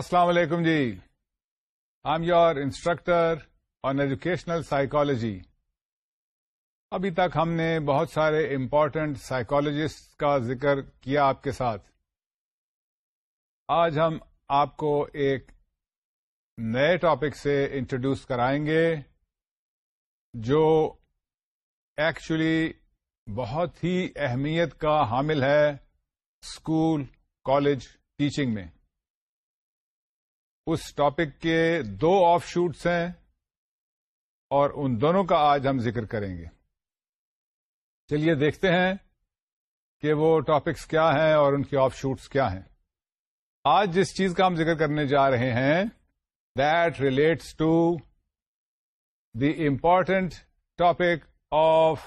السلام علیکم جی I am your instructor on educational psychology ابھی تک ہم نے بہت سارے امپورٹنٹ سائیکالوجسٹ کا ذکر کیا آپ کے ساتھ آج ہم آپ کو ایک نئے ٹاپک سے انٹروڈیوس کرائیں گے جو ایکچولی بہت ہی اہمیت کا حامل ہے اسکول کالج ٹیچنگ میں اس ٹاپک کے دو آف شوٹس ہیں اور ان دونوں کا آج ہم ذکر کریں گے چلیے دیکھتے ہیں کہ وہ ٹاپکس کیا ہیں اور ان کی آف شوٹس کیا ہیں آج جس چیز کا ہم ذکر کرنے جا رہے ہیں that relates to the important topic of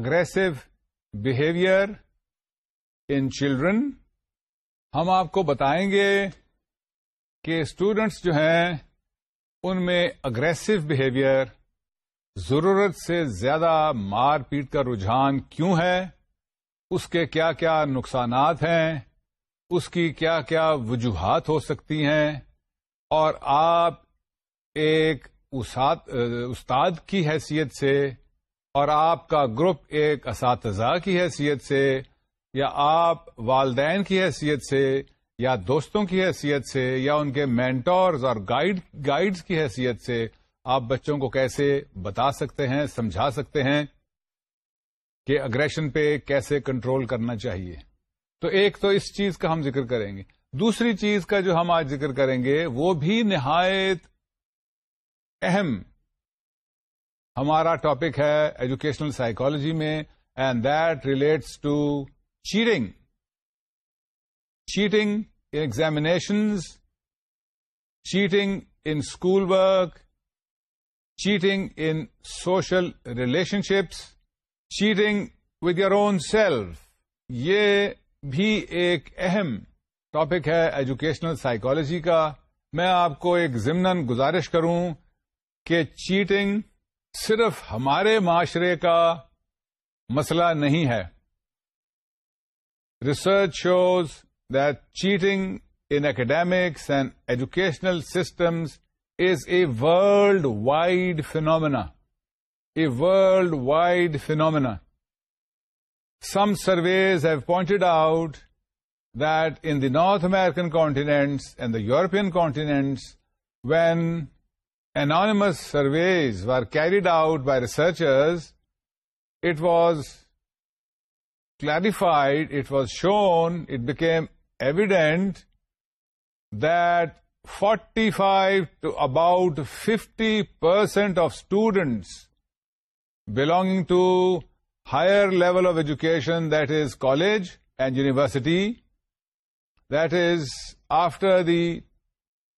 aggressive behaviour in children ہم آپ کو بتائیں گے کہ اسٹوڈینٹس جو ہیں ان میں اگریسو بہیویئر ضرورت سے زیادہ مار پیٹ کا رجحان کیوں ہے اس کے کیا کیا نقصانات ہیں اس کی کیا کیا وجوہات ہو سکتی ہیں اور آپ ایک استاد کی حیثیت سے اور آپ کا گروپ ایک اساتذہ کی حیثیت سے یا آپ والدین کی حیثیت سے یا دوستوں کی حیثیت سے یا ان کے مینٹورز اور گائیڈ گائیڈز کی حیثیت سے آپ بچوں کو کیسے بتا سکتے ہیں سمجھا سکتے ہیں کہ اگریشن پہ کیسے کنٹرول کرنا چاہیے تو ایک تو اس چیز کا ہم ذکر کریں گے دوسری چیز کا جو ہم آج ذکر کریں گے وہ بھی نہایت اہم ہمارا ٹاپک ہے ایجوکیشنل سائیکالوجی میں and that relates to چیڑ cheating in examinations cheating in school work cheating in social relationships cheating with your own self یہ بھی ایک اہم ٹاپک ہے ایجوکیشنل سائیکالوجی کا میں آپ کو ایک ضمن گزارش کروں کہ چیٹنگ صرف ہمارے معاشرے کا مسئلہ نہیں ہے research shows that cheating in academics and educational systems is a worldwide phenomena. A worldwide phenomena. Some surveys have pointed out that in the North American continents and the European continents, when anonymous surveys were carried out by researchers, it was clarified, it was shown, it became evident that 45 to about 50% of students belonging to higher level of education, that is college and university, that is after the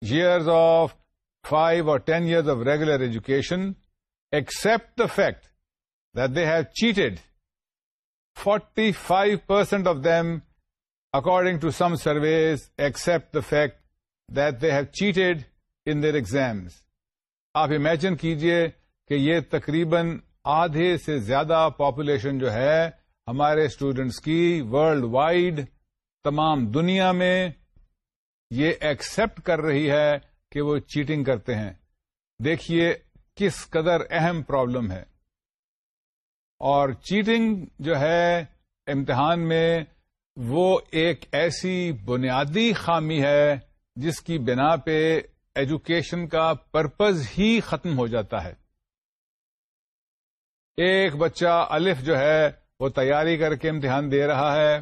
years of 5 or 10 years of regular education, accept the fact that they have cheated. 45% of them according to some surveys accept the fact that they have cheated in their exams آپ imagine کیجئے کہ یہ تقریباً آدھے سے زیادہ population جو ہے ہمارے اسٹوڈینٹس کی ورلڈ وائڈ تمام دنیا میں یہ ایکسپٹ کر رہی ہے کہ وہ چیٹنگ کرتے ہیں دیکھیے کس قدر اہم پرابلم ہے اور چیٹنگ جو ہے امتحان میں وہ ایک ایسی بنیادی خامی ہے جس کی بنا پہ ایجوکیشن کا پرپز ہی ختم ہو جاتا ہے ایک بچہ الف جو ہے وہ تیاری کر کے امتحان دے رہا ہے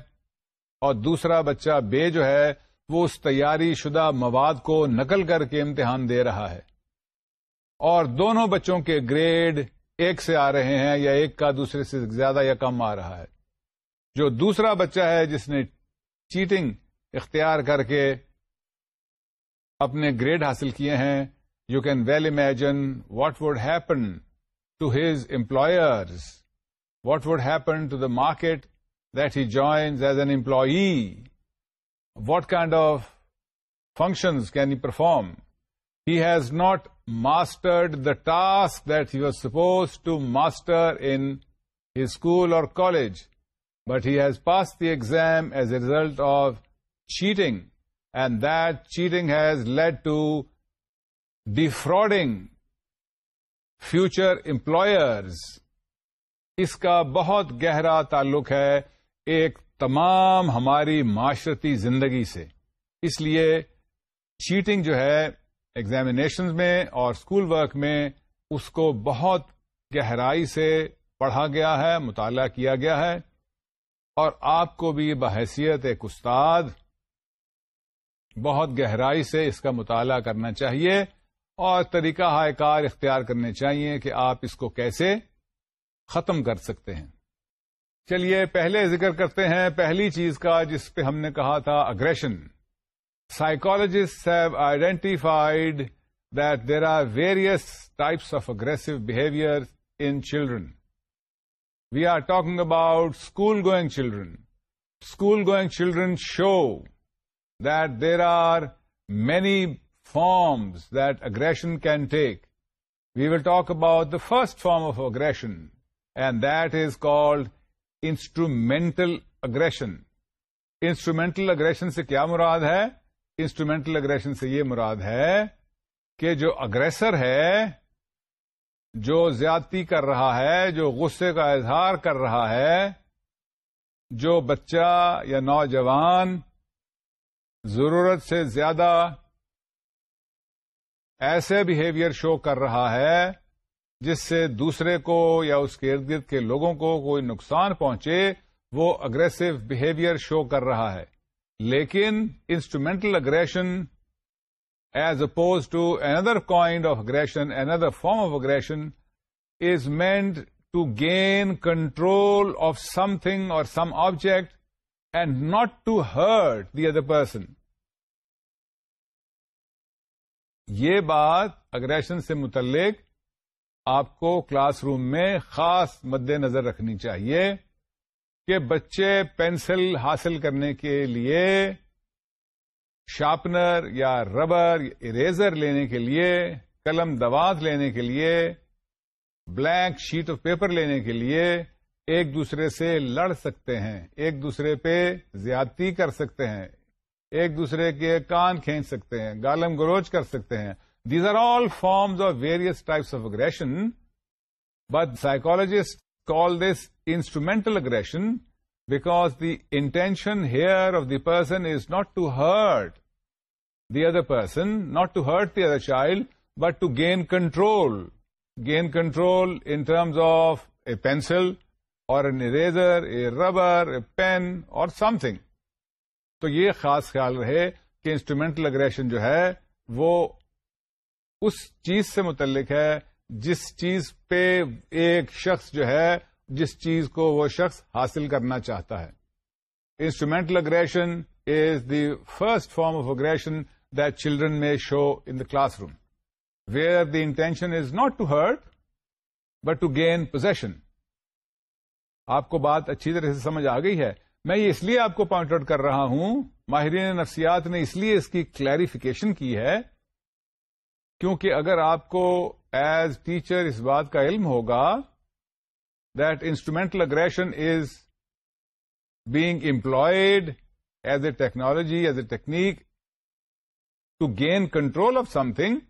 اور دوسرا بچہ بے جو ہے وہ اس تیاری شدہ مواد کو نقل کر کے امتحان دے رہا ہے اور دونوں بچوں کے گریڈ ایک سے آ رہے ہیں یا ایک کا دوسرے سے زیادہ یا کم آ رہا ہے جو دوسرا بچہ ہے جس نے چیٹنگ اختیار کر کے اپنے گریڈ حاصل کیے ہیں you can well imagine what would happen to his employers what would happen to the market that he joins as an employee what kind of functions can he perform he has not mastered the task that he supposed suppose to master in school اور college but has pass the exam as a result of cheating and that cheating has lead to to defrauding future employers اس کا بہت گہرا تعلق ہے ایک تمام ہماری معاشرتی زندگی سے اس لیے چیٹنگ جو ہے ایگزامینیشن میں اور اسکول ورک میں اس کو بہت گہرائی سے پڑھا گیا ہے مطالعہ کیا گیا ہے اور آپ کو بھی بحیثیت ایک استاد بہت گہرائی سے اس کا مطالعہ کرنا چاہیے اور طریقہ ہائے کار اختیار کرنے چاہیے کہ آپ اس کو کیسے ختم کر سکتے ہیں چلیے پہلے ذکر کرتے ہیں پہلی چیز کا جس پہ ہم نے کہا تھا aggression psychologist have identified that there are various types of aggressive behaviour in children we are talking about school going children school گوئگ children show that there are many forms that aggression can take we will talk about the first form of aggression and that is called instrumental aggression instrumental aggression سے کیا مراد ہے instrumental aggression سے یہ مراد ہے کہ جو اگریسر ہے جو زیادتی کر رہا ہے جو غصے کا اظہار کر رہا ہے جو بچہ یا نوجوان ضرورت سے زیادہ ایسے بہیویئر شو کر رہا ہے جس سے دوسرے کو یا اس کے ارد گرد کے لوگوں کو کوئی نقصان پہنچے وہ اگریسو بہیویئر شو کر رہا ہے لیکن instrumental aggression as oppose to another kind of aggression another form of aggression is meant to gain control of something اور some object and not to hurt the other person یہ بات aggression سے متعلق آپ کو class room میں خاص مد نظر رکھنی چاہیے کہ بچے پینسل حاصل کرنے کے لیے شارپنر یا ربر اریزر لینے کے لیے قلم دوات لینے کے لیے بلیک شیٹ آف پیپر لینے کے لیے ایک دوسرے سے لڑ سکتے ہیں ایک دوسرے پہ زیادتی کر سکتے ہیں ایک دوسرے کے کان کھینچ سکتے ہیں گالم گروج کر سکتے ہیں these are all forms of various types of aggression but psychologist call this instrumental aggression because the intention here of the person is not to hurt the other person not to hurt the other child but to gain control gain control in terms of a pencil اور an eraser a rubber a pen اور some thing تو یہ خاص خیال رہے کہ instrumental aggression جو ہے وہ اس چیز سے متعلق ہے جس چیز پہ ایک شخص جو ہے جس چیز کو وہ شخص حاصل کرنا چاہتا ہے instrumental aggression is the first form of aggression the children میں show in the classroom where the intention is not to hurt but to gain position آپ کو بات اچھی طرح سے سمجھ آ گئی ہے میں یہ اس لیے آپ کو پوائنٹ آؤٹ کر رہا ہوں ماہرین نفسیات نے اس لیے اس کی کلیریفیکیشن کی ہے کیونکہ اگر آپ کو ایز ٹیچر اس بات کا علم ہوگا that instrumental aggression is being employed as a technology, as a technique to gain control of something,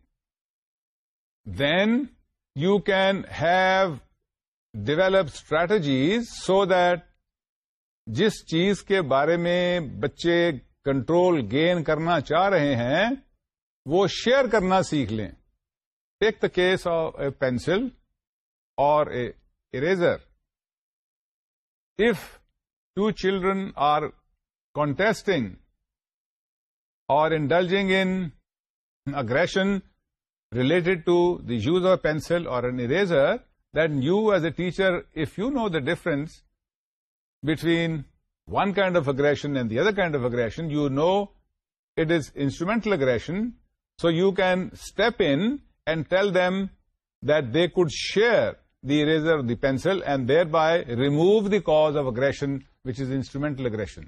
then you can have develop strategies so that جس چیز کے بارے میں بچے کنٹرول گین کرنا چاہ رہے ہیں وہ شیئر کرنا سیکھ لیں take the case of a pencil اور a eraser. If two children are contesting or indulging in aggression related to the use of a pencil or an eraser, then you as a teacher, if you know the difference between one kind of aggression and the other kind of aggression, you know it is instrumental aggression, so you can step in and tell them that they could share the eraser the pencil and and by remove the cause of aggression which is instrumental aggression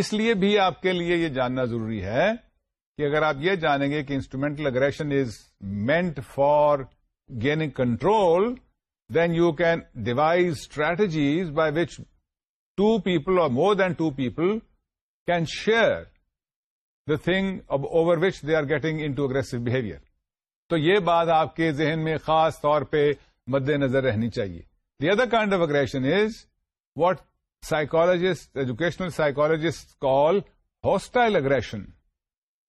اس لیے بھی آپ کے لیے یہ جاننا ضروری ہے کہ اگر آپ یہ جانیں گے کہ instrumental aggression is meant for gaining control then you can devise strategies by which two people اور more than two people can share the thing over which they are getting into aggressive behaviour تو یہ بات آپ کے ذہن میں خاص طور پہ مد نظر رہنی چاہیے the other kind of aggression is what psychologist educational psychologist call hostile aggression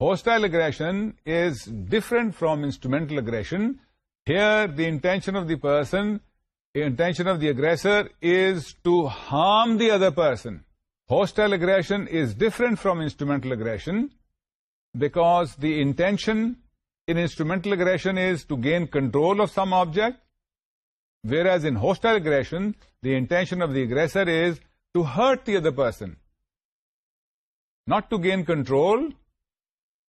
hostile aggression is different from instrumental aggression here the intention of the person intention of the aggressor is to harm the other person hostile aggression is different from instrumental aggression because the intention in instrumental aggression is to gain control of some object whereas hostile hostile aggression the intention of the aggressor is to hurt the other person not to control but control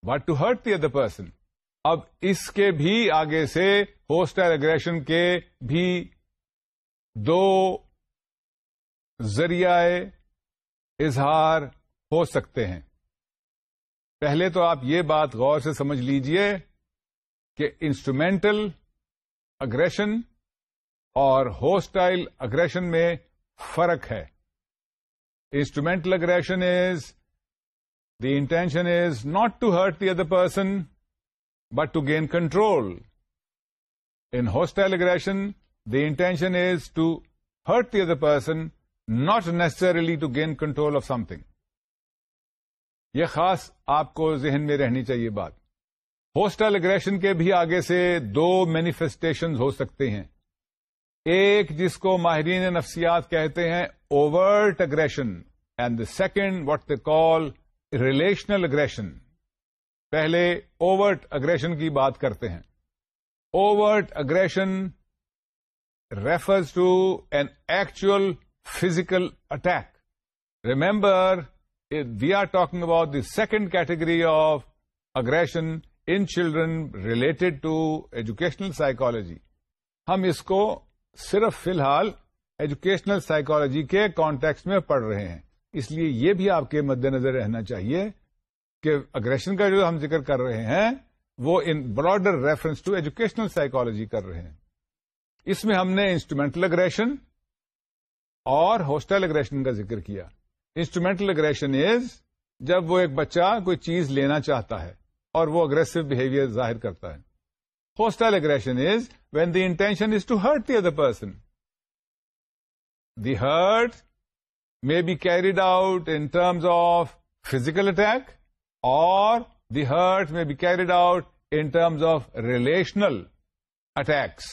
hurt to hurt the other person اب اس کے بھی آگے سے hostel aggression کے بھی دو ذریعہ اظہار ہو سکتے ہیں پہلے تو آپ یہ بات غور سے سمجھ لیجئے کہ انسٹرومینٹل اگریشن اور ہوسٹائل اگریشن میں فرق ہے instrumental aggression is the intention is not to hurt the other person but to gain control in hostile aggression the intention is to hurt the other person not necessarily to gain control of some یہ خاص آپ کو ذہن میں رہنی چاہیے بات hostile aggression کے بھی آگے سے دو مینیفیسٹیشن ہو سکتے ہیں ایک جس کو ماہرین نفسیات کہتے ہیں overt aggression and the second what they call relational aggression پہلے اوورٹ اگریشن کی بات کرتے ہیں overt aggression refers to an actual physical attack remember we are talking about the second category of aggression in children related to educational psychology ہم اس کو صرف فی الحال ایجوکیشنل سائیکالوجی کے کانٹیکس میں پڑھ رہے ہیں اس لیے یہ بھی آپ کے مد نظر رہنا چاہیے کہ اگریشن کا جو ہم ذکر کر رہے ہیں وہ in broader reference to educational psychology کر رہے ہیں اس میں ہم نے انسٹرومینٹل اگریشن اور ہوسٹل اگریشن کا ذکر کیا انسٹرومینٹل اگریشن از جب وہ ایک بچہ کوئی چیز لینا چاہتا ہے اور وہ اگریسو بہیویئر ظاہر کرتا ہے hostile aggression is when the intention is to hurt the other person the hurt may be carried out in terms of physical attack اور the hurt may be carried out in terms of relational attacks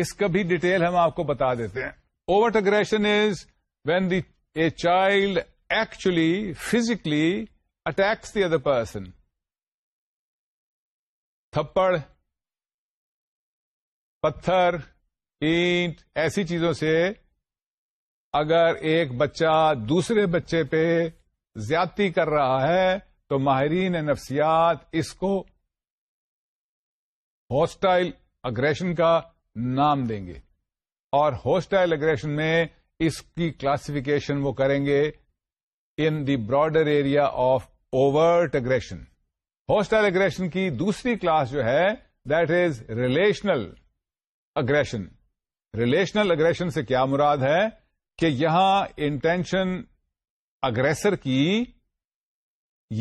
اس کا بھی detail ہم آپ کو بتا دیتے ہیں overt aggression is when the a child actually physically attacks the other person تھپڑ پتھر اینٹ ایسی چیزوں سے اگر ایک بچہ دوسرے بچے پہ زیادتی کر رہا ہے تو ماہرین نفسیات اس کو ہوسٹائل اگریشن کا نام دیں گے اور ہوسٹائل اگریشن میں اس کی کلاسیفیکیشن وہ کریں گے in the broader area of overt aggression hostile aggression کی دوسری کلاس جو ہے that is relational aggression relational aggression سے کیا مراد ہے کہ یہاں انٹینشن اگریسر کی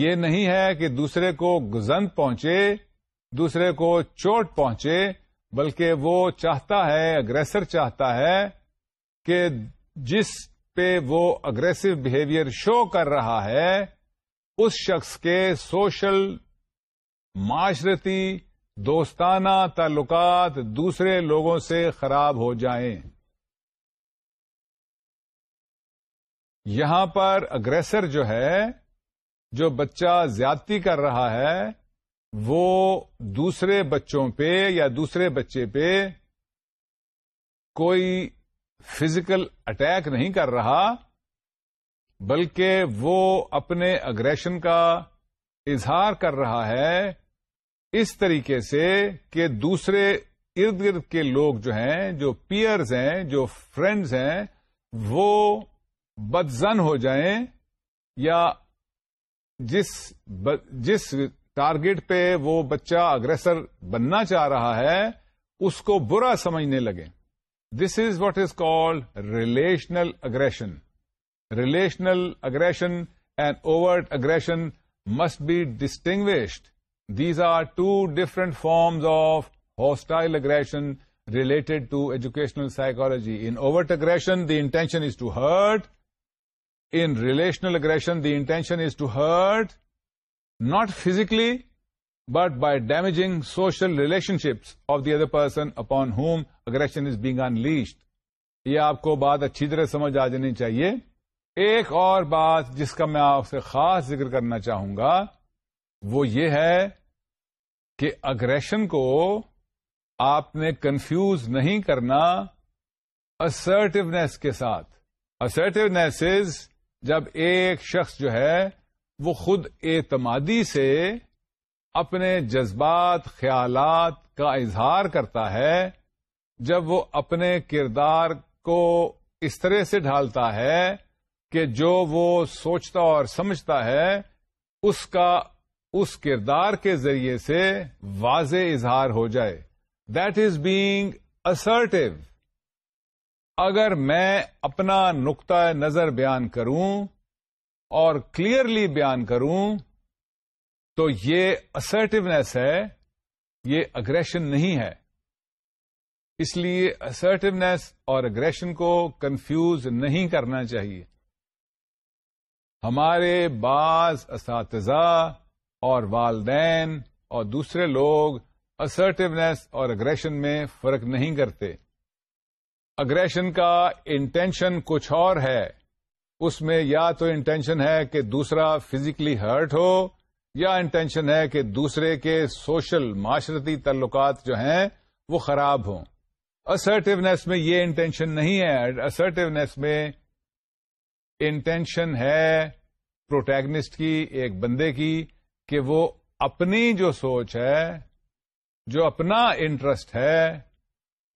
یہ نہیں ہے کہ دوسرے کو گزند پہنچے دوسرے کو چوٹ پہنچے بلکہ وہ چاہتا ہے اگریسر چاہتا ہے کہ جس پہ وہ اگریسو بہیویئر شو کر رہا ہے اس شخص کے سوشل معاشرتی دوستانہ تعلقات دوسرے لوگوں سے خراب ہو جائیں یہاں پر اگریسر جو ہے جو بچہ زیادتی کر رہا ہے وہ دوسرے بچوں پہ یا دوسرے بچے پہ کوئی فزیکل اٹیک نہیں کر رہا بلکہ وہ اپنے اگریشن کا اظہار کر رہا ہے اس طریقے سے کہ دوسرے ارد گرد کے لوگ جو ہیں جو پیئرز ہیں جو فرینڈز ہیں وہ بدزن ہو جائیں یا جس جس ٹارگیٹ پہ وہ بچہ اگریسر بننا چاہ رہا ہے اس کو برا سمجھنے لگیں this is what is called relational aggression relational aggression and overt aggression must be distinguished these are two different forms of hostile aggression related to educational psychology. In the intention is to hurt in relational aggression the intention is to hurt not physically but by damaging social relationships of the other person person whom aggression is being unleashed یہ آپ کو بات اچھی طرح سمجھ آ جانی چاہیے ایک اور بات جس کا میں آپ سے خاص ذکر کرنا چاہوں گا وہ یہ ہے کہ اگریشن کو آپ نے کنفیوز نہیں کرنا اسرٹیونیس کے ساتھ اسرٹیونیس از جب ایک شخص جو ہے وہ خود اعتمادی سے اپنے جذبات خیالات کا اظہار کرتا ہے جب وہ اپنے کردار کو اس طرح سے ڈھالتا ہے کہ جو وہ سوچتا اور سمجھتا ہے اس کا اس کردار کے ذریعے سے واضح اظہار ہو جائے دیٹ از بینگ اسرٹیو اگر میں اپنا نقطۂ نظر بیان کروں اور کلیئرلی بیان کروں تو یہ اسرٹیونیس ہے یہ اگریشن نہیں ہے اس لیے اسرٹیونیس اور اگریشن کو کنفیوز نہیں کرنا چاہیے ہمارے بعض اساتذہ اور والدین اور دوسرے لوگ اسرٹیونیس اور اگریشن میں فرق نہیں کرتے اگریشن کا انٹینشن کچھ اور ہے اس میں یا تو انٹینشن ہے کہ دوسرا فزیکلی ہرٹ ہو یا انٹینشن ہے کہ دوسرے کے سوشل معاشرتی تعلقات جو ہیں وہ خراب ہوں اسرٹیونیس میں یہ انٹینشن نہیں ہے اسرٹیونیس میں انٹینشن ہے پروٹیگنسٹ کی ایک بندے کی کہ وہ اپنی جو سوچ ہے جو اپنا انٹرسٹ ہے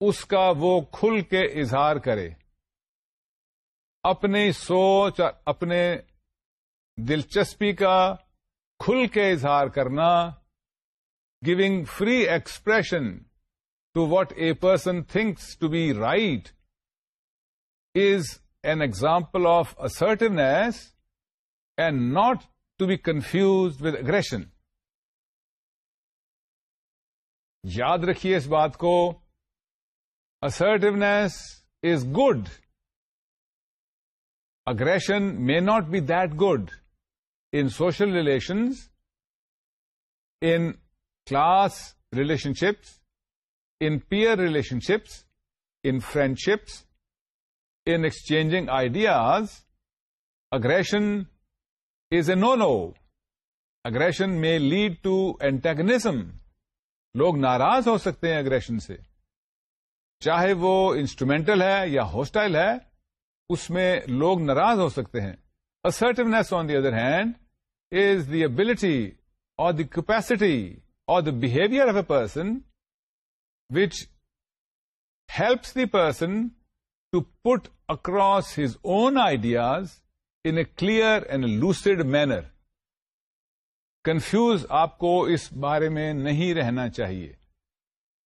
اس کا وہ کھل کے اظہار کرے اپنی سوچ اور اپنے دلچسپی کا کھل کے اظہار کرنا giving free expression to what a person thinks to be right is an example of assertiveness and not to be confused with aggression یاد رکھیے اس بات کو assertiveness is good aggression may not be that good in social relations in class relationships in peer relationships in friendships in exchanging ideas aggression is a no no aggression میں lead to antagonism لوگ ناراض ہو سکتے ہیں aggression سے چاہے وہ instrumental ہے یا ہوسٹائل ہے اس میں لوگ ناراض ہو سکتے ہیں assertiveness on the other hand is the ability اور دیپیسٹی اور behaviour of a person which helps the person to put across his own ideas in a clear and lucid manner confuse آپ کو اس بارے میں نہیں رہنا چاہیے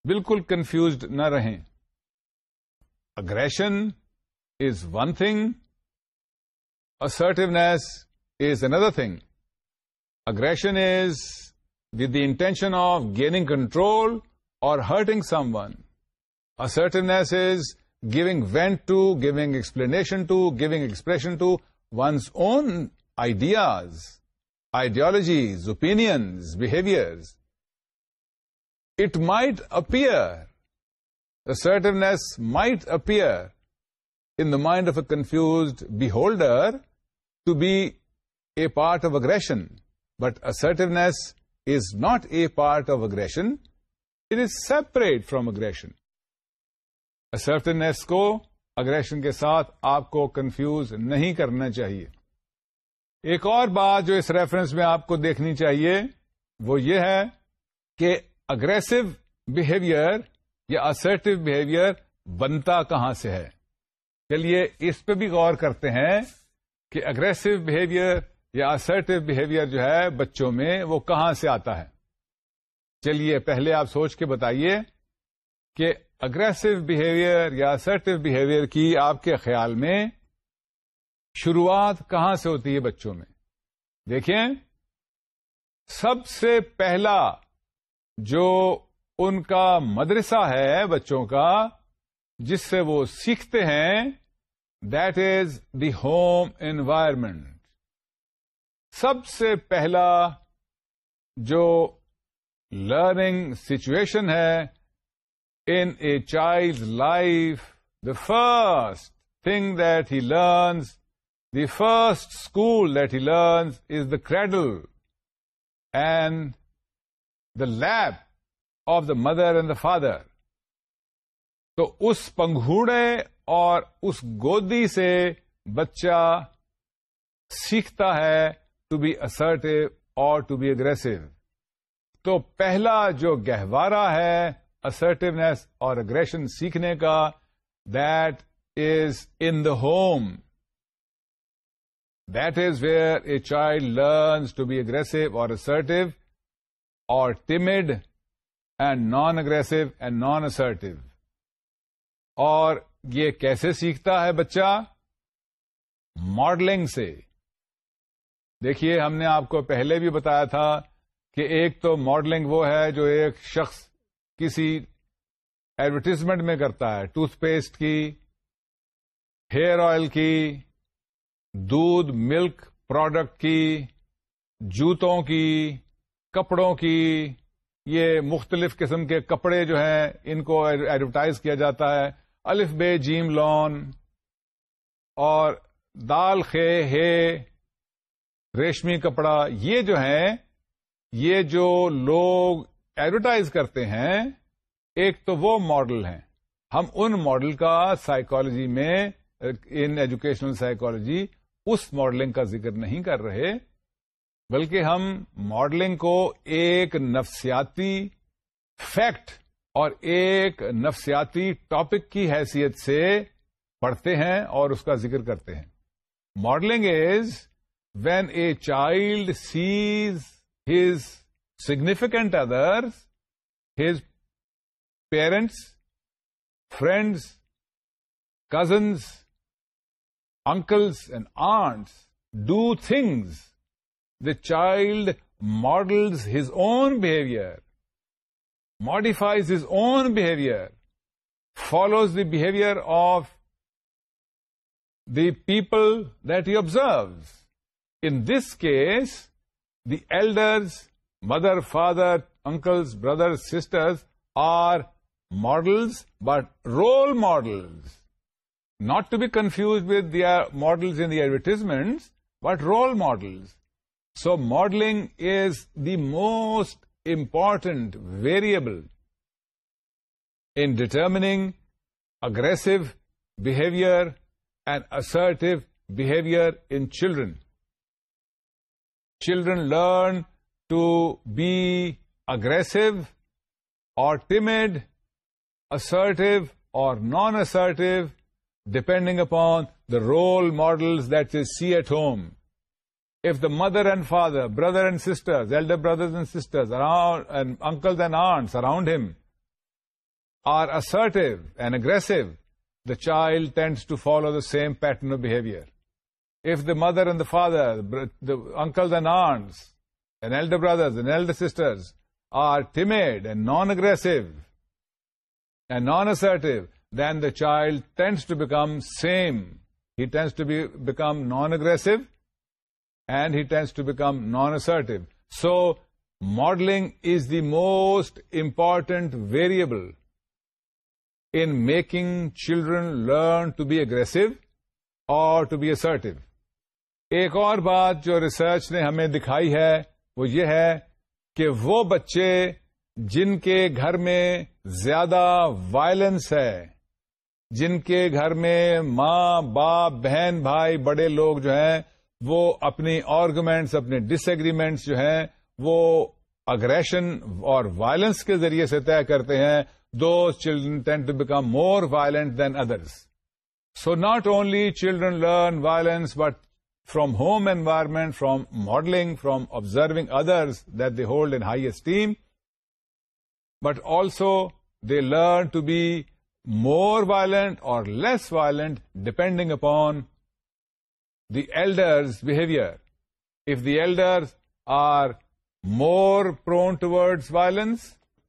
بالکل کنفیوزڈ نہ رہیں aggression is one thing assertiveness is another thing aggression is with the intention of gaining control اور hurting someone assertiveness is giving vent to, giving explanation to, giving expression to, one's own ideas, ideologies, opinions, behaviors, it might appear, assertiveness might appear in the mind of a confused beholder to be a part of aggression, but assertiveness is not a part of aggression. It is separate from aggression. Assertiveness ko aggression کے ساتھ آپ کو confuse نہیں کرنا چاہیے ایک اور بات جو اس ریفرنس میں آپ کو دیکھنی چاہیے وہ یہ ہے کہ اگریسو بہیویئر یا اسرٹیو بہیویئر بنتا کہاں سے ہے چلیے اس پہ بھی غور کرتے ہیں کہ اگریسو بہیویئر یا اسرٹیو بہیویئر جو ہے بچوں میں وہ کہاں سے آتا ہے چلیے پہلے آپ سوچ کے بتائیے کہ اگریسو بہیویئر یا اسرٹیو بہیویئر کی آپ کے خیال میں شروعات کہاں سے ہوتی ہے بچوں میں دیکھیں سب سے پہلا جو ان کا مدرسہ ہے بچوں کا جس سے وہ سیکھتے ہیں that is the home environment سب سے پہلا جو لرننگ سچویشن ہے in a child's life, the first thing that he learns, the first school that he learns is the cradle and the lap of the mother and the father. تو اس پنگھوڑے اور اس گودی سے بچہ سیکھتا ہے ٹو بی اسرٹیو اور to be aggressive تو پہلا جو گہوارہ ہے assertiveness or aggression سیکھنے کا that is in the home that is where a child learns to be aggressive or assertive or timid and non-aggressive and non-assertive اور یہ کیسے سیکھتا ہے بچہ ماڈلنگ سے دیکھیے ہم نے آپ کو پہلے بھی بتایا تھا کہ ایک تو ماڈلنگ وہ ہے جو ایک شخص کسی ایڈورٹیزمنٹ میں کرتا ہے ٹوتھ پیسٹ کی ہیئر آئل کی دودھ ملک پروڈکٹ کی جوتوں کی کپڑوں کی یہ مختلف قسم کے کپڑے جو ہیں ان کو ایڈورٹائز کیا جاتا ہے الف بے جیم لون اور دال خے ہے ریشمی کپڑا یہ جو ہیں یہ جو لوگ ایڈورٹائز کرتے ہیں ایک تو وہ ماڈل ہیں ہم ان ماڈل کا سائیکالوجی میں ان ایجوکیشنل سائیکالوجی اس ماڈلنگ کا ذکر نہیں کر رہے بلکہ ہم ماڈلنگ کو ایک نفسیاتی فیکٹ اور ایک نفسیاتی ٹاپک کی حیثیت سے پڑھتے ہیں اور اس کا ذکر کرتے ہیں modelling is when a child sees his significant others, his parents, friends, cousins, uncles and aunts do things. The child models his own behavior, modifies his own behavior, follows the behavior of the people that he observes. In this case, the elders mother, father, uncles, brothers, sisters are models, but role models. Not to be confused with their models in the advertisements, but role models. So modeling is the most important variable in determining aggressive behavior and assertive behavior in children. Children learn to be aggressive or timid, assertive or non-assertive, depending upon the role models that they see at home. If the mother and father, brother and sisters, elder brothers and sisters, around, and uncles and aunts around him are assertive and aggressive, the child tends to follow the same pattern of behavior. If the mother and the father, the uncles and aunts and the brothers and the sisters are timid and non aggressive and non assertive then the child tends to become same he tends to be become non aggressive and he tends to become non assertive so modelling is the most important variable in making children learn to be aggressive اور to be assertive ایک اور بات جو research نے ہمیں دکھائی ہے وہ یہ ہے کہ وہ بچے جن کے گھر میں زیادہ وائلنس ہے جن کے گھر میں ماں باپ بہن بھائی بڑے لوگ جو ہیں وہ اپنی آرگومینٹس اپنے ڈس ایگریمنٹس جو ہیں وہ اگریشن اور وائلنس کے ذریعے سے طے کرتے ہیں those children tend to become more violent than others so not only children learn violence but from home environment, from modeling, from observing others that they hold in high esteem, but also they learn to be more violent or less violent depending upon the elder's behavior. If the elders are more prone towards violence,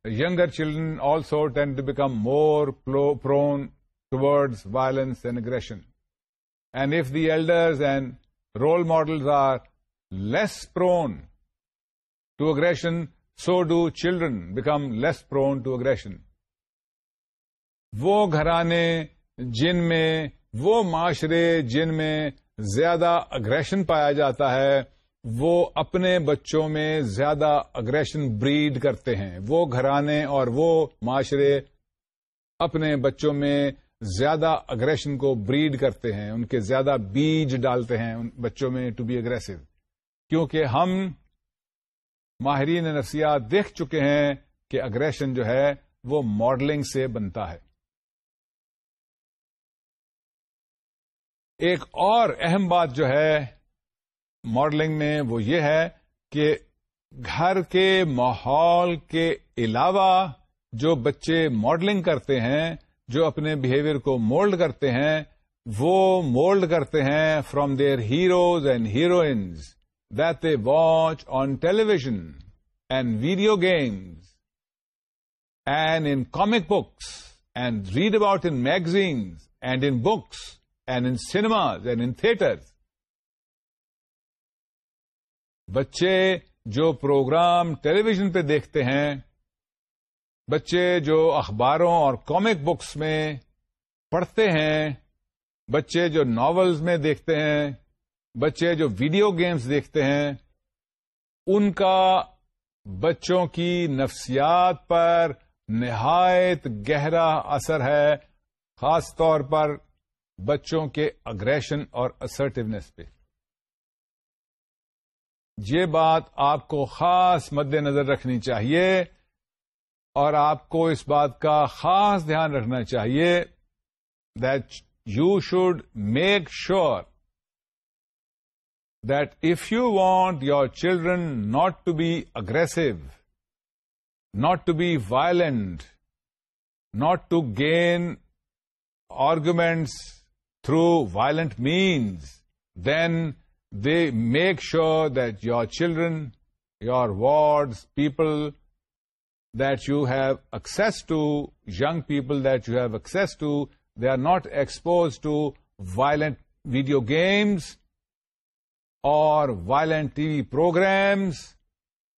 younger children also tend to become more prone towards violence and aggression. And if the elders and role models are less prone to aggression so do children become less prone to aggression وہ گھرانے جن میں وہ معاشرے جن میں زیادہ aggression پایا جاتا ہے وہ اپنے بچوں میں زیادہ اگریشن بریڈ کرتے ہیں وہ گھرانے اور وہ معاشرے اپنے بچوں میں زیادہ اگریشن کو بریڈ کرتے ہیں ان کے زیادہ بیج ڈالتے ہیں ان بچوں میں ٹو بی اگریسو کیونکہ ہم ماہرین نفسیات دیکھ چکے ہیں کہ اگریشن جو ہے وہ ماڈلنگ سے بنتا ہے ایک اور اہم بات جو ہے ماڈلنگ میں وہ یہ ہے کہ گھر کے ماحول کے علاوہ جو بچے ماڈلنگ کرتے ہیں جو اپنے بہیویئر کو مولڈ کرتے ہیں وہ مولڈ کرتے ہیں from their heroes and heroines that a watch on television and video games and in comic books and read about in magazines and in books and in cinemas and in theatres بچے جو programme television پہ دیکھتے ہیں بچے جو اخباروں اور comic books میں پڑھتے ہیں بچے جو ناولز میں دیکھتے ہیں بچے جو ویڈیو گیمز دیکھتے ہیں ان کا بچوں کی نفسیات پر نہایت گہرا اثر ہے خاص طور پر بچوں کے اگریشن اور اسرٹیونیس پہ یہ بات آپ کو خاص مد نظر رکھنی چاہیے اور آپ کو اس بات کا خاص دھیان رکھنا چاہیے that you should make sure that if you want your children not to be aggressive not to be violent not to gain arguments through violent means then they make sure that your children your wards people that you have access to, young people that you have access to, they are not exposed to violent video games or violent TV programs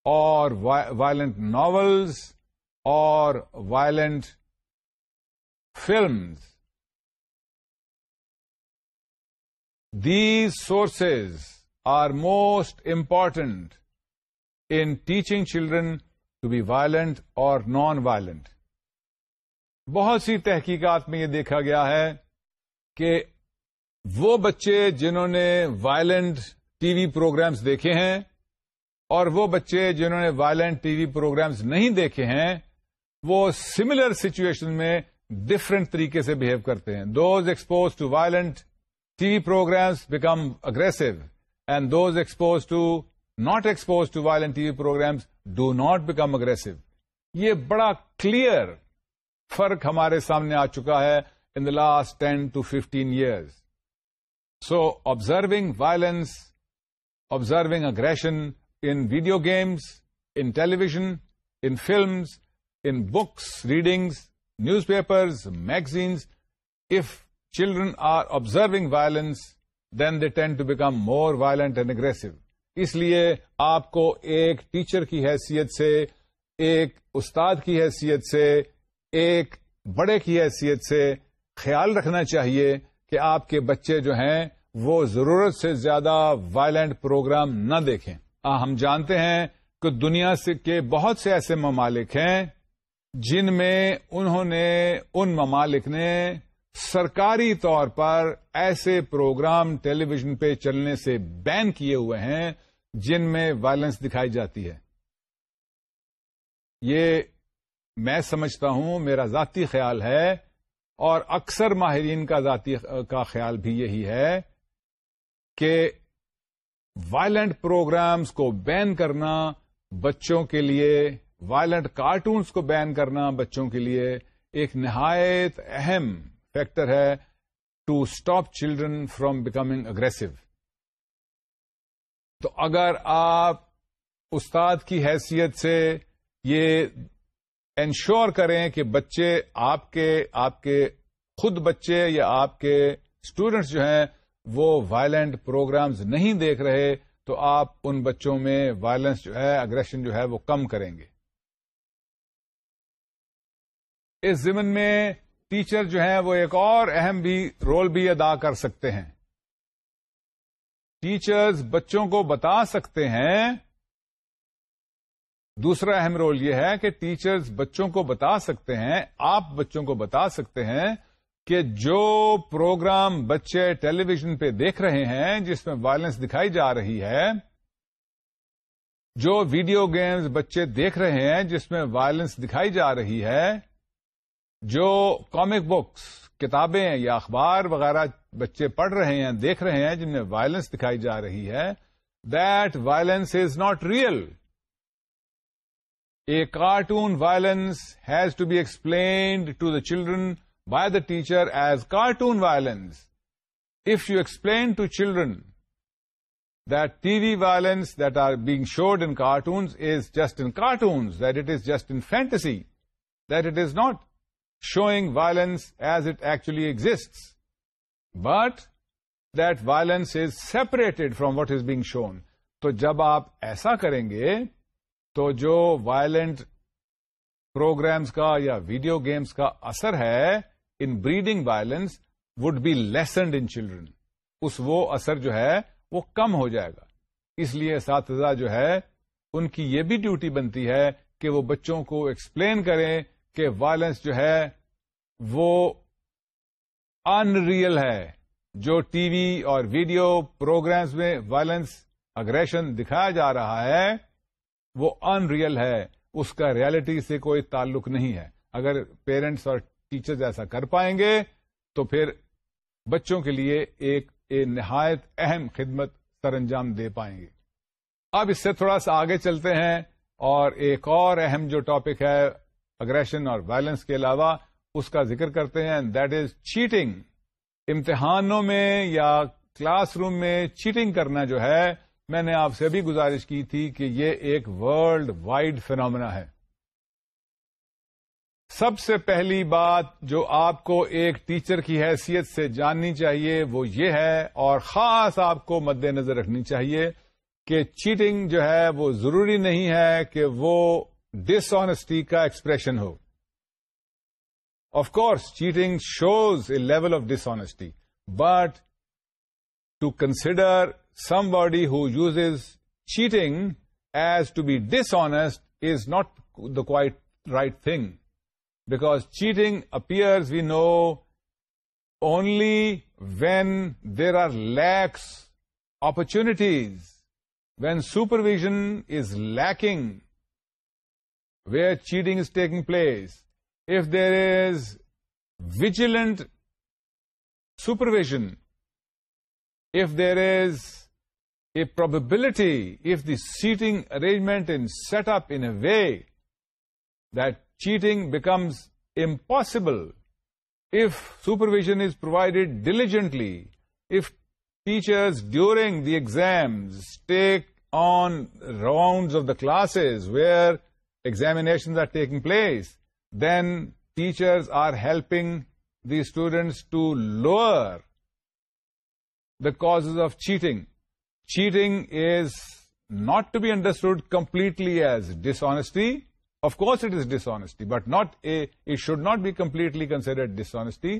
or violent novels or violent films. These sources are most important in teaching children to be violent اور non violent بہت سی تحقیقات میں یہ دیکھا گیا ہے کہ وہ بچے جنہوں نے وائلنٹ ٹی وی پروگرامز دیکھے ہیں اور وہ بچے جنہوں نے وائلنٹ ٹی وی پروگرامز نہیں دیکھے ہیں وہ سملر سچویشن میں ڈفرینٹ طریقے سے بہیو کرتے ہیں those exposed to violent T V programmes become aggressive and those exposed to not exposed to violent T V programmes do not become aggressive یہ بڑا کلیئر فرق ہمارے سامنے آ چکا ہے in the last ten fifteen years so observing violence observing aggression in video games in television in films in books readings newspapers magazines if children are observing violence then they tend to become more violent and aggressive اس لیے آپ کو ایک teacher کی حیثیت سے ایک استاد کی حیثیت سے ایک بڑے کی حیثیت سے خیال رکھنا چاہیے کہ آپ کے بچے جو ہیں وہ ضرورت سے زیادہ وائلنٹ پروگرام نہ دیکھیں ہم جانتے ہیں کہ دنیا سے کے بہت سے ایسے ممالک ہیں جن میں انہوں نے ان ممالک نے سرکاری طور پر ایسے پروگرام ٹیلی ویژن پہ چلنے سے بین کیے ہوئے ہیں جن میں وائلنس دکھائی جاتی ہے یہ میں سمجھتا ہوں میرا ذاتی خیال ہے اور اکثر ماہرین کا ذاتی کا خیال بھی یہی ہے کہ وائلنٹ پروگرامز کو بین کرنا بچوں کے لیے وائلنٹ کارٹونز کو بین کرنا بچوں کے لیے ایک نہایت اہم فیکٹر ہے to stop children from becoming aggressive تو اگر آپ استاد کی حیثیت سے یہ انشور کریں کہ بچے آپ کے آپ کے خود بچے یا آپ کے اسٹوڈینٹس جو ہیں وہ وائلنٹ پروگرامز نہیں دیکھ رہے تو آپ ان بچوں میں وائلنس جو ہے اگریشن جو ہے وہ کم کریں گے اس زمن میں ٹیچر جو ہیں وہ ایک اور اہم بھی رول بھی ادا کر سکتے ہیں ٹیچرز بچوں کو بتا سکتے ہیں دوسرا اہم رول یہ ہے کہ ٹیچرز بچوں کو بتا سکتے ہیں آپ بچوں کو بتا سکتے ہیں کہ جو پروگرام بچے ٹیلی ویژن پہ دیکھ رہے ہیں جس میں وائلنس دکھائی جا رہی ہے جو ویڈیو گیمز بچے دیکھ رہے ہیں جس میں وائلنس دکھائی جا رہی ہے جو کامک بکس کتابیں یا اخبار وغیرہ بچے پڑھ رہے ہیں دیکھ رہے ہیں جن میں وائلنس دکھائی جا رہی ہے that violence is not real a cartoon violence has to be explained to the children by the teacher as cartoon violence if you explain to children that T V violence that are being showed cartoons is just in cartoons, that it is just in fantasy that it is not شوگ violence as it actually exist but that violence is separated from what is being shown تو جب آپ ایسا کریں گے تو جو violent programs کا یا ویڈیو گیمس کا اثر ہے in breeding violence would be lessened in children اس وہ اثر جو ہے وہ کم ہو جائے گا اس لیے اساتذہ جو ہے ان کی یہ بھی ڈیوٹی بنتی ہے کہ وہ بچوں کو ایکسپلین کریں کہ وائلنس جو ہے وہ ان ریئل ہے جو ٹی وی اور ویڈیو پروگرامز میں وائلنس اگریشن دکھایا جا رہا ہے وہ ان ریئل ہے اس کا ریالٹی سے کوئی تعلق نہیں ہے اگر پیرنٹس اور ٹیچرز ایسا کر پائیں گے تو پھر بچوں کے لیے ایک نہایت اہم خدمت سر انجام دے پائیں گے اب اس سے تھوڑا سا آگے چلتے ہیں اور ایک اور اہم جو ٹاپک ہے اگریشن اور وائلنس کے علاوہ اس کا ذکر کرتے ہیں اینڈ دیٹ از چیٹنگ امتحانوں میں یا کلاس روم میں چیٹنگ کرنا جو ہے میں نے آپ سے بھی گزارش کی تھی کہ یہ ایک ورلڈ وائڈ فینومنا ہے سب سے پہلی بات جو آپ کو ایک ٹیچر کی حیثیت سے جاننی چاہیے وہ یہ ہے اور خاص آپ کو مد نظر رکھنی چاہیے کہ چیٹنگ جو ہے وہ ضروری نہیں ہے کہ وہ آنےسٹی کا ایکسپریشن ہو of course cheating shows a level of dishonesty but to consider somebody who use is cheating as to be dishonest is not the quite right thing because cheating appears we know only when there are lax opportunities when supervision is lacking where cheating is taking place, if there is vigilant supervision, if there is a probability, if the seating arrangement is set up in a way that cheating becomes impossible, if supervision is provided diligently, if teachers during the exams take on rounds of the classes where examinations are taking place then teachers are help the students to the cause of cheat cheating is not to be understood completely as dishonesty of course it is dishonesty but not should not be completely considered dishonesty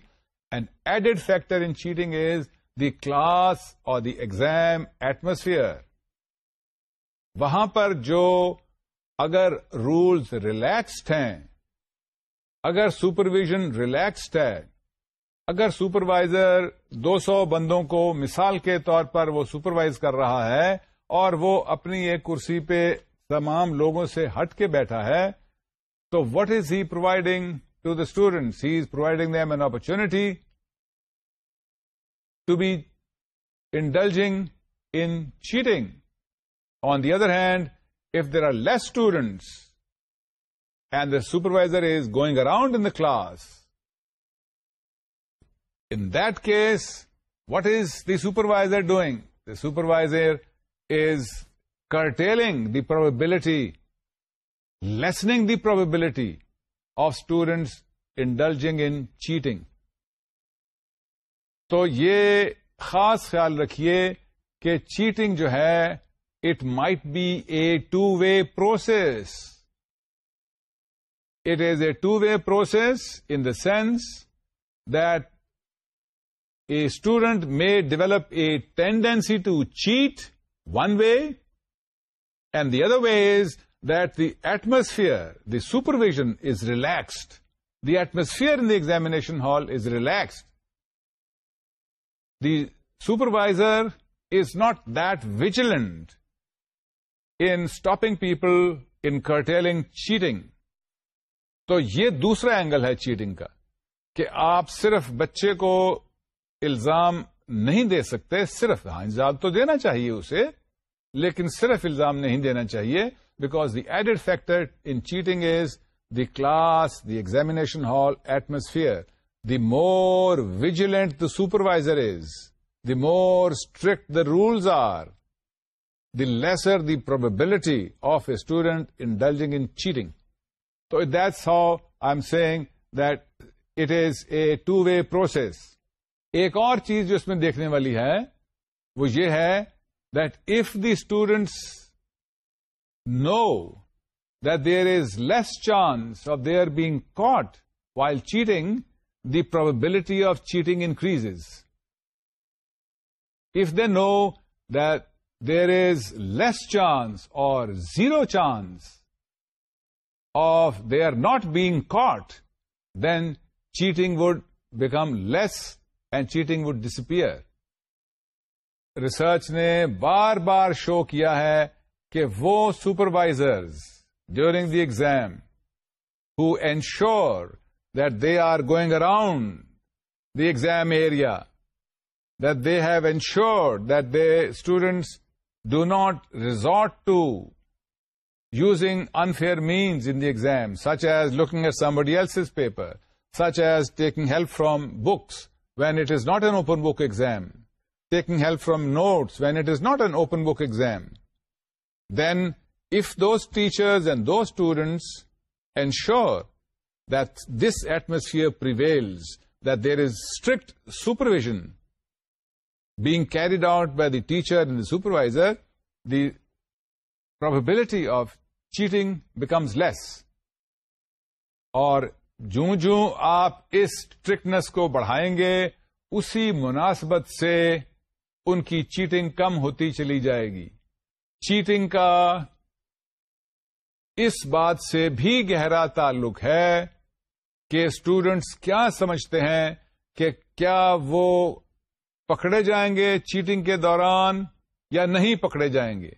and added factor in cheating is the class or the ای ایک ای ایک ای exam atmosphere وہاں پر جو اگر rules relaxed ہیں اگر supervision relaxed ہے اگر supervisor دو سو بندوں کو مثال کے طور پر وہ سپروائز کر رہا ہے اور وہ اپنی ایک کرسی پہ تمام لوگوں سے ہٹ کے بیٹھا ہے تو what is he providing to the students he is providing them an opportunity to be indulging in cheating on the other hand there are less students and the supervisor is going around in the class in this what is دیپروائزر doing the supervisor is curtailing the probability lessening the probability of students indulging in cheating تو یہ خاص خیال رکھیے کہ cheating جو ہے It might be a two-way process. It is a two-way process in the sense that a student may develop a tendency to cheat one way, and the other way is that the atmosphere, the supervision is relaxed. The atmosphere in the examination hall is relaxed. The supervisor is not that vigilant in stopping people in curtailing cheating تو یہ دوسرا angle ہے cheating کا کہ آپ صرف بچے کو الزام نہیں دے سکتے صرف ہاں الزام تو دینا چاہیے اسے لیکن صرف الزام نہیں دینا چاہیے because the added factor in cheating is the class the examination hall atmosphere the more vigilant the supervisor is the more strict the rules are the lesser the probability of a student indulging in cheating so that's how I am seeing that it is a two way process ایک اور چیز جو اس میں دیکھنے والی ہے وہ یہ ہے that if the students know that there is less chance of they are being caught while cheating the probability of cheating increase if they know that there is less chance or zero chance of they are not being caught then cheating would become less and cheating would disappear research نے بار بار show کیا ہے کہ وہ supervisors during the exam who ensure they are going around the exam area that they have ensured that they students Do not resort to using unfair means in the exam, such as looking at somebody else's paper, such as taking help from books when it is not an open book exam, taking help from notes when it is not an open book exam. Then, if those teachers and those students ensure that this atmosphere prevails, that there is strict supervision being carried out by the teacher and the supervisor, the probability of cheating becomes less. اور جوں جوں آپ اس strictness کو بڑھائیں گے اسی مناسبت سے ان کی چیٹنگ کم ہوتی چلی جائے گی چیٹنگ کا اس بات سے بھی گہرا تعلق ہے کہ اسٹوڈینٹس کیا سمجھتے ہیں کہ کیا وہ پکڑے جائیں گے چیٹنگ کے دوران یا نہیں پکڑے جائیں گے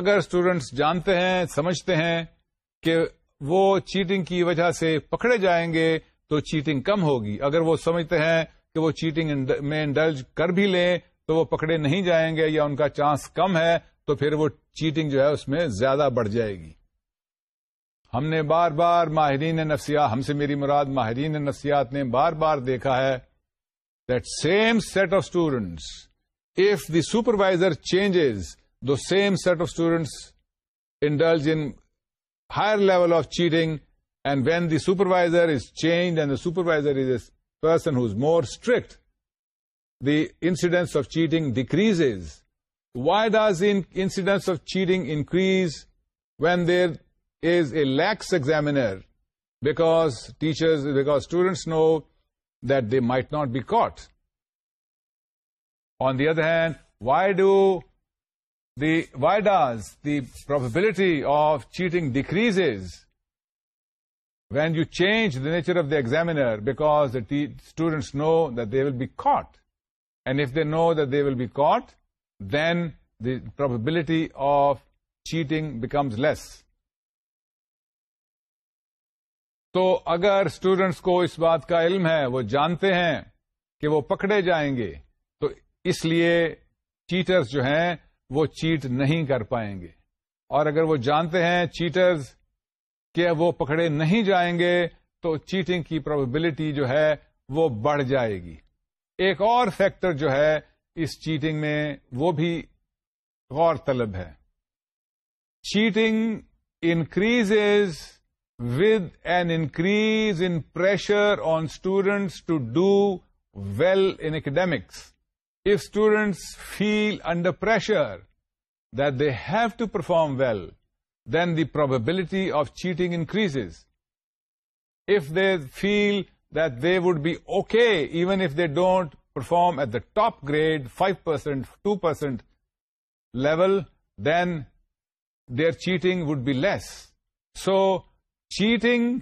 اگر اسٹوڈینٹس جانتے ہیں سمجھتے ہیں کہ وہ چیٹنگ کی وجہ سے پکڑے جائیں گے تو چیٹنگ کم ہوگی اگر وہ سمجھتے ہیں کہ وہ چیٹنگ میں انڈلج کر بھی لیں تو وہ پکڑے نہیں جائیں گے یا ان کا چانس کم ہے تو پھر وہ چیٹنگ جو ہے اس میں زیادہ بڑھ جائے گی ہم نے بار بار ماہرین نفسیات ہم سے میری مراد ماہرین نفسیات نے بار بار دیکھا ہے that same set of students, if the supervisor changes, the same set of students indulge in higher level of cheating, and when the supervisor is changed and the supervisor is a person who's more strict, the incidence of cheating decreases. Why does the incidence of cheating increase when there is a lax examiner? Because students know that they might not be caught. On the other hand, why does the probability of cheating decreases when you change the nature of the examiner? Because the students know that they will be caught. And if they know that they will be caught, then the probability of cheating becomes less. تو اگر students کو اس بات کا علم ہے وہ جانتے ہیں کہ وہ پکڑے جائیں گے تو اس لیے چیٹرز جو ہیں وہ چیٹ نہیں کر پائیں گے اور اگر وہ جانتے ہیں چیٹرز کہ وہ پکڑے نہیں جائیں گے تو چیٹنگ کی پراببلٹی جو ہے وہ بڑھ جائے گی ایک اور فیکٹر جو ہے اس چیٹنگ میں وہ بھی غور طلب ہے cheating increase with an increase in pressure on students to do well in academics. If students feel under pressure that they have to perform well, then the probability of cheating increases. If they feel that they would be okay even if they don't perform at the top grade, 5%, 2% level, then their cheating would be less. So cheating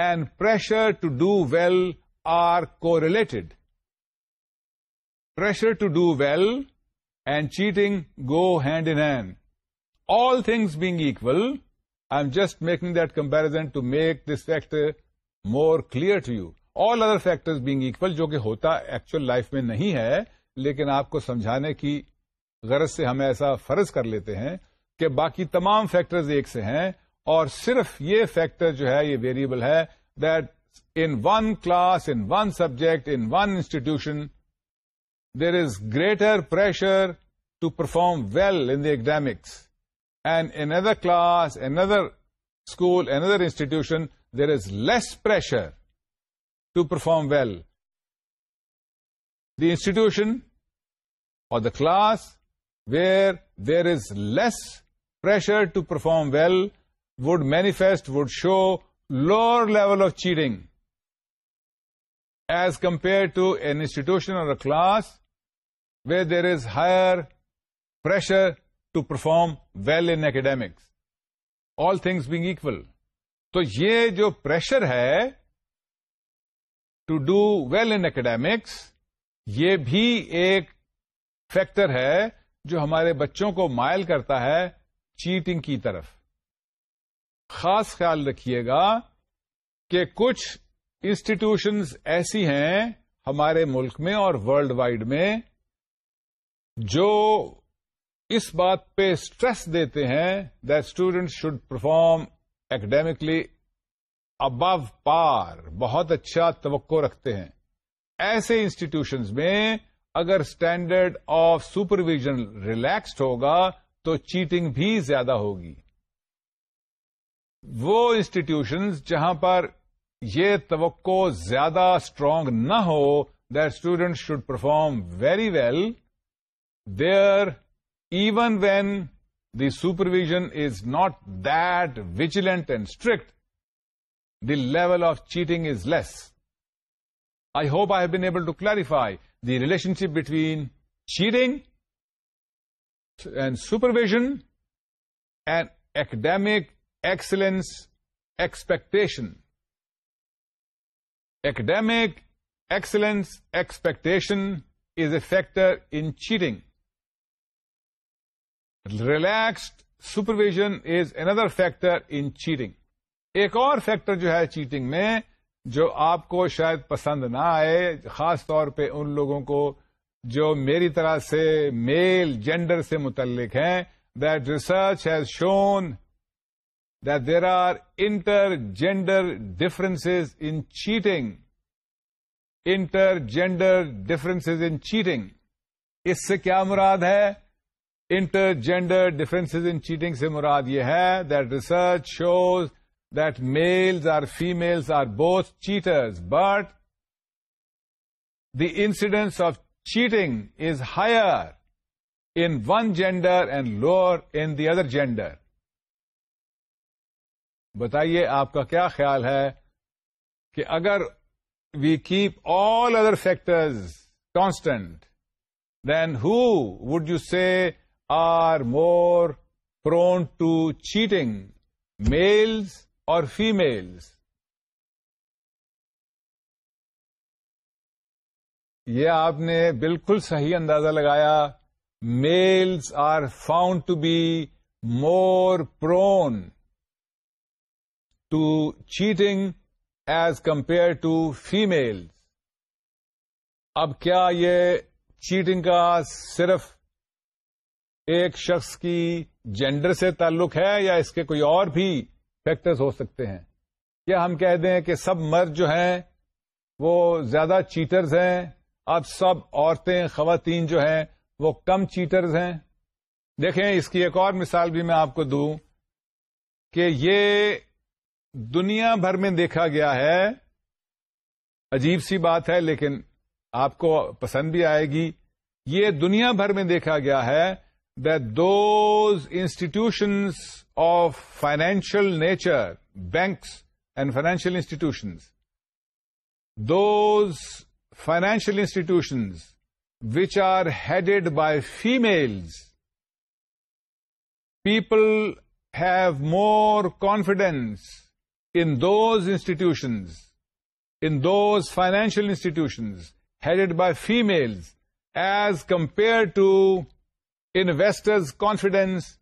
and pressure to do well are correlated pressure to do well and cheating go hand in hand all things being equal I am just making that comparison to make this fact more clear to you all other factor being equal جو کہ ہوتا actual life میں نہیں ہے لیکن آپ کو سمجھانے کی غرض سے ہم ایسا فرض کر لیتے ہیں کہ باقی تمام فیکٹرز ایک سے ہیں اور صرف یہ فیکٹر جو ہے یہ ویریبل ہے that in one class in one subject in one institution there is greater pressure to perform well in the academics and in other class N other school in other institution there is less pressure to perform well the institution or the class where there is less pressure to perform well would manifest, would show lower level of cheating as compared to an institution or a class where there is higher pressure to perform well in academics. All things being equal. تو یہ جو pressure ہے to do well in academics یہ بھی ایک factor ہے جو ہمارے بچوں کو مائل کرتا ہے چیٹنگ کی طرف خاص خیال رکھیے گا کہ کچھ انسٹیٹیوشنز ایسی ہیں ہمارے ملک میں اور ورلڈ وائڈ میں جو اس بات پہ اسٹریس دیتے ہیں that student should perform academically above par بہت اچھا توقع رکھتے ہیں ایسے انسٹیٹیوشنز میں اگر اسٹینڈرڈ آف سپرویژن ریلیکسڈ ہوگا تو چیٹنگ بھی زیادہ ہوگی وہ انسٹیٹیوشنز جہاں پر یہ توقع زیادہ اسٹرانگ نہ ہو that student should perform very well there even when the supervision is not that vigilant and strict the level of cheating is less I hope I have been able to clarify the relationship between cheating and supervision and academic excellence expectation academic excellence expectation is a factor in cheating relaxed supervision is another factor in cheating ایک اور factor جو ہے cheating میں جو آپ کو شاید پسند نہ آئے خاص طور پہ ان لوگوں کو جو میری طرح سے میل جینڈر سے متعلق ہیں that research has shown that there are intergender differences in cheating. Intergender differences in cheating. اس سے کیا مراد ہے انٹرجینڈر ڈفرینسز ان چیٹنگ سے مراد یہ ہے that research shows that males are females are both cheaters but the incidents of cheating is higher in one gender and lower in the other gender بتائیے آپ کا کیا خیال ہے کہ اگر we keep all other factors constant then who would you see are more prone to cheating males or females یہ آپ نے بالکل صحیح اندازہ لگایا males are found to be more prone to cheating as compare to female اب کیا یہ چیٹنگ کا صرف ایک شخص کی جینڈر سے تعلق ہے یا اس کے کوئی اور بھی فیکٹرز ہو سکتے ہیں یا ہم کہہ دیں کہ سب مرد جو ہیں وہ زیادہ چیٹرز ہیں اب سب عورتیں خواتین جو ہیں وہ کم چیٹرز ہیں دیکھیں اس کی ایک اور مثال بھی میں آپ کو دوں کہ یہ دنیا بھر میں دیکھا گیا ہے عجیب سی بات ہے لیکن آپ کو پسند بھی آئے گی یہ دنیا بھر میں دیکھا گیا ہے the those institutions of financial nature banks and financial institutions those financial institutions which are headed by females people have more confidence in those institutions, in those financial institutions headed by females as compared to investors' confidence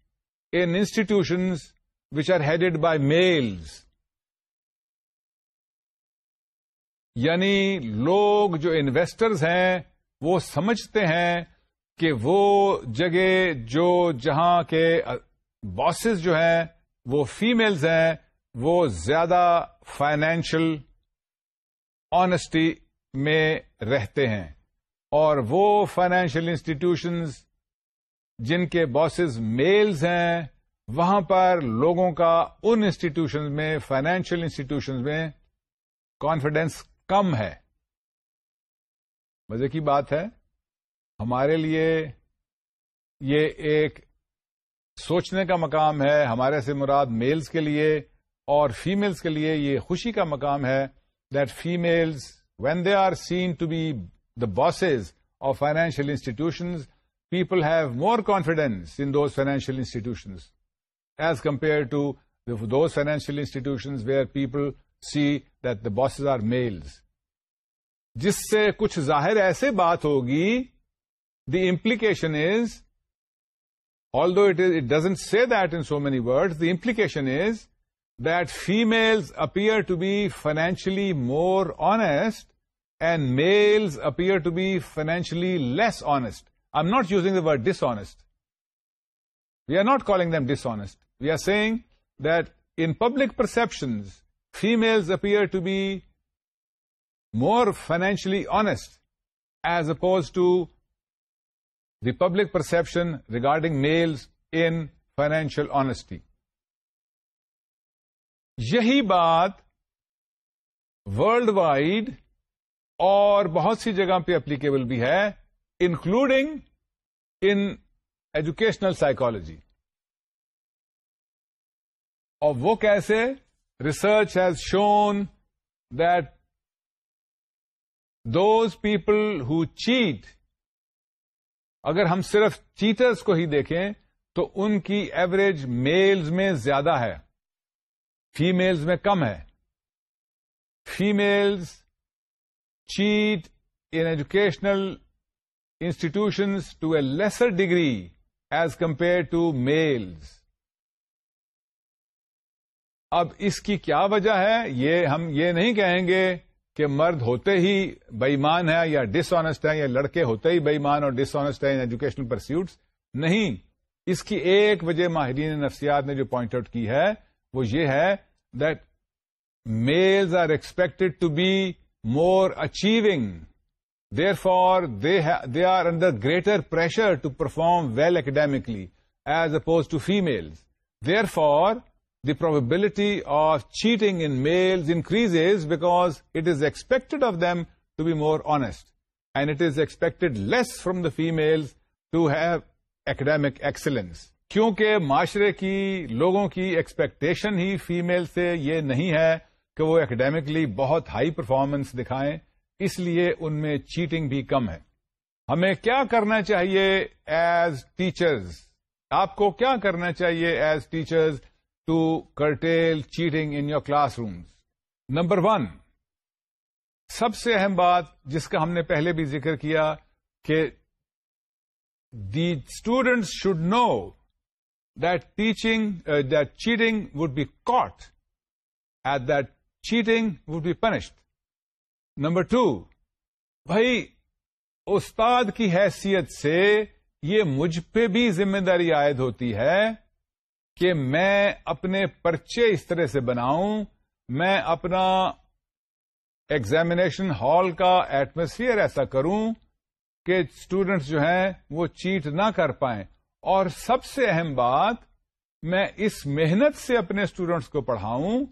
in institutions which are headed by males. یعنی لوگ جو investors ہیں وہ سمجھتے ہیں کہ وہ جگہ جو جہاں کے باسز جو ہیں وہ فیمیلز ہیں وہ زیادہ فائنینشل آنےسٹی میں رہتے ہیں اور وہ فائنینشیل انسٹیٹیوشنز جن کے باسز میلز ہیں وہاں پر لوگوں کا ان انسٹیٹیوشنز میں فائنینشیل انسٹیٹیوشنز میں کانفیڈینس کم ہے مزے کی بات ہے ہمارے لیے یہ ایک سوچنے کا مقام ہے ہمارے سے مراد میلز کے لیے اور فیمیلس کے لیے یہ خوشی کا مقام ہے that females when they are seen to be the bosses of financial institutions people have more confidence in those financial institutions as compare to those financial institutions where people see that the bosses are males جس سے کچھ ظاہر ایسے بات ہوگی the implication is although it is it doesn't see that in so many words the implication is that females appear to be financially more honest and males appear to be financially less honest. I'm not using the word dishonest. We are not calling them dishonest. We are saying that in public perceptions, females appear to be more financially honest as opposed to the public perception regarding males in financial honesty. یہی بات worldwide اور بہت سی جگہ پہ applicable بھی ہے including in educational psychology اور وہ کیسے research has shown that those people who cheat اگر ہم صرف چیٹرس کو ہی دیکھیں تو ان کی ایوریج میلز میں زیادہ ہے فیمیلز میں کم ہے females cheat in educational institutions to a lesser degree as compare to males اب اس کی کیا وجہ ہے یہ ہم یہ نہیں کہیں گے کہ مرد ہوتے ہی بےمان ہے یا ڈس آنےسٹ ہے یا لڑکے ہوتے ہی بےمان اور ڈس آنےسٹ ہے ان ایجوکیشنل پرسوٹس نہیں اس کی ایک وجہ ماہرین نفسیات نے جو پوائنٹ آؤٹ کی ہے وہ یہ ہے that males are expected to be more achieving therefore they are under greater pressure to perform well academically as oppose to females therefore the probability of cheating in males increase because it is expected of them to be more honest and it is expected less from the females to have academic excellence کیونکہ معاشرے کی لوگوں کی expectation ہی female سے یہ نہیں ہے کہ وہ اکیڈیمکلی بہت ہائی پرفارمنس دکھائیں اس لیے ان میں چیٹنگ بھی کم ہے ہمیں کیا کرنا چاہیے ایز ٹیچرز آپ کو کیا کرنا چاہیے as teachers to curtail cheating in your classrooms number one سب سے اہم بات جس کا ہم نے پہلے بھی ذکر کیا کہ the students should know uh, teaching cheating would be caught at that cheating would be punished number two بھائی استاد کی حیثیت سے یہ مجھ پہ بھی ذمہ داری عائد ہوتی ہے کہ میں اپنے پرچے اس طرح سے بناؤں میں اپنا ایگزامینیشن ہال کا ایٹموسفیئر ایسا کروں کہ اسٹوڈینٹس جو ہیں وہ چیٹ نہ کر پائیں اور سب سے اہم بات میں اس محنت سے اپنے اسٹوڈنٹس کو پڑھاؤں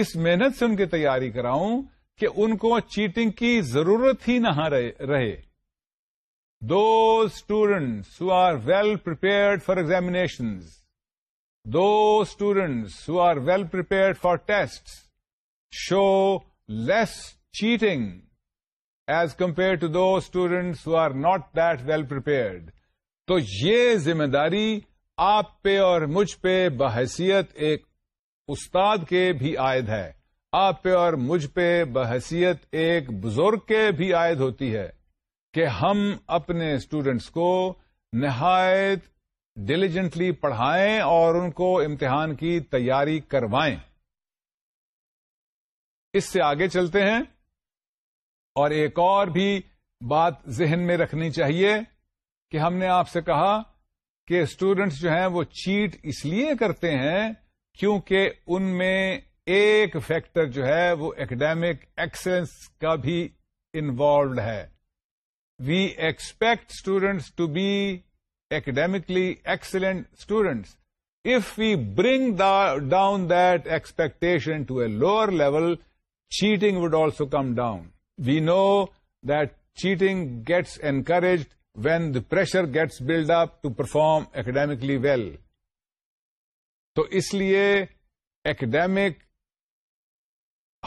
اس محنت سے ان کی تیاری کراؤں کہ ان کو چیٹنگ کی ضرورت ہی نہ رہے دو who who are well پرڈ for those do who are well prepared for test show less cheating as compare to do students who are not that well پرڈ تو یہ ذمہ داری آپ پہ اور مجھ پہ بحیثیت ایک استاد کے بھی عائد ہے آپ پہ اور مجھ پہ بحیثیت ایک بزرگ کے بھی عائد ہوتی ہے کہ ہم اپنے اسٹوڈینٹس کو نہایت ڈیلیجنٹلی پڑھائیں اور ان کو امتحان کی تیاری کروائیں اس سے آگے چلتے ہیں اور ایک اور بھی بات ذہن میں رکھنی چاہیے کہ ہم نے آپ سے کہا کہ اسٹوڈینٹس جو ہیں وہ چیٹ اس لیے کرتے ہیں کیونکہ ان میں ایک فیکٹر جو ہے وہ اکیڈیمک ایکسلنس کا بھی انوالوڈ ہے we expect students to be academically excellent students if we bring the down that expectation to a lower level cheating would also come down we know that cheating gets encouraged when the pressure gets build up to perform academically well تو اس لیے academic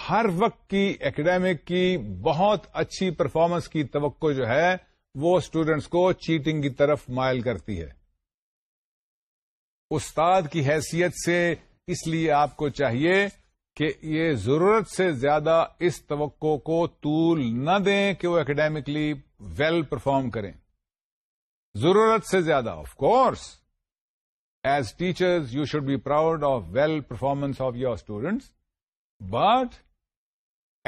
ہر وقت کی academic کی بہت اچھی performance کی توقع جو ہے وہ اسٹوڈینٹس کو چیٹنگ کی طرف مائل کرتی ہے استاد کی حیثیت سے اس لیے آپ کو چاہیے کہ یہ ضرورت سے زیادہ اس توقع کو طول نہ دیں کہ وہ اکیڈیمکلی ویل پرفارم کریں ضرورت سے زیادہ of course as teachers you should be proud of well performance of your students but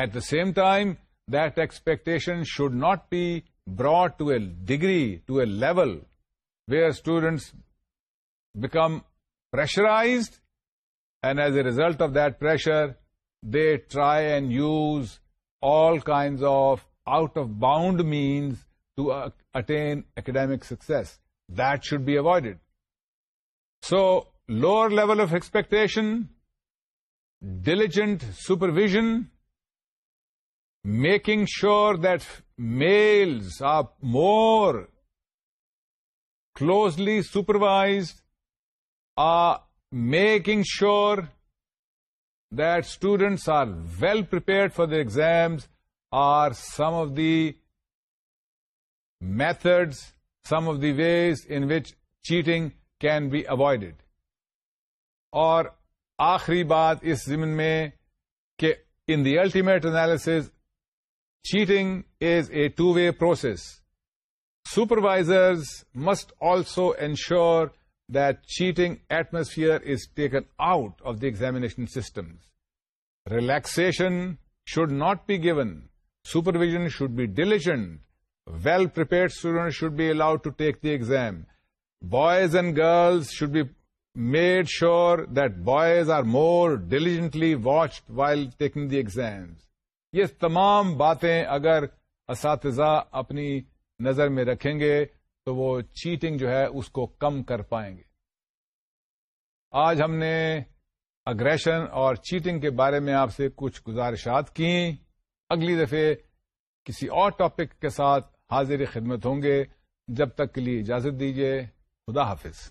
at the same time that expectation should not be broad to a degree to a level where students students become pressurised and as a result of that pressure they try and use all kind of out of bound means to uh, attain academic success. That should be avoided. So, lower level of expectation, diligent supervision, making sure that males are more closely supervised, are making sure that students are well prepared for their exams are some of the methods some of the ways in which cheating can be avoid اور آخری بات اس زمین میں کہ in the ultimate analysis cheating is a two way process supervisors must also ensure the cheating atmosphere is taken out of the examination system relaxation should not be given supervision should be diligent well prepare student should be allowed to take the exam boys and girls should be made sure that boys are more diligently watched while taking the exam یہ تمام باتیں اگر اساتذہ اپنی نظر میں رکھیں گے تو وہ چیٹنگ جو ہے اس کو کم کر پائیں گے آج ہم نے اگریشن اور چیٹنگ کے بارے میں آپ سے کچھ گزارشات کی اگلی دفعہ کسی اور ٹاپک کے ساتھ حاضر خدمت ہوں گے جب تک کے لیے اجازت دیجیے خدا حافظ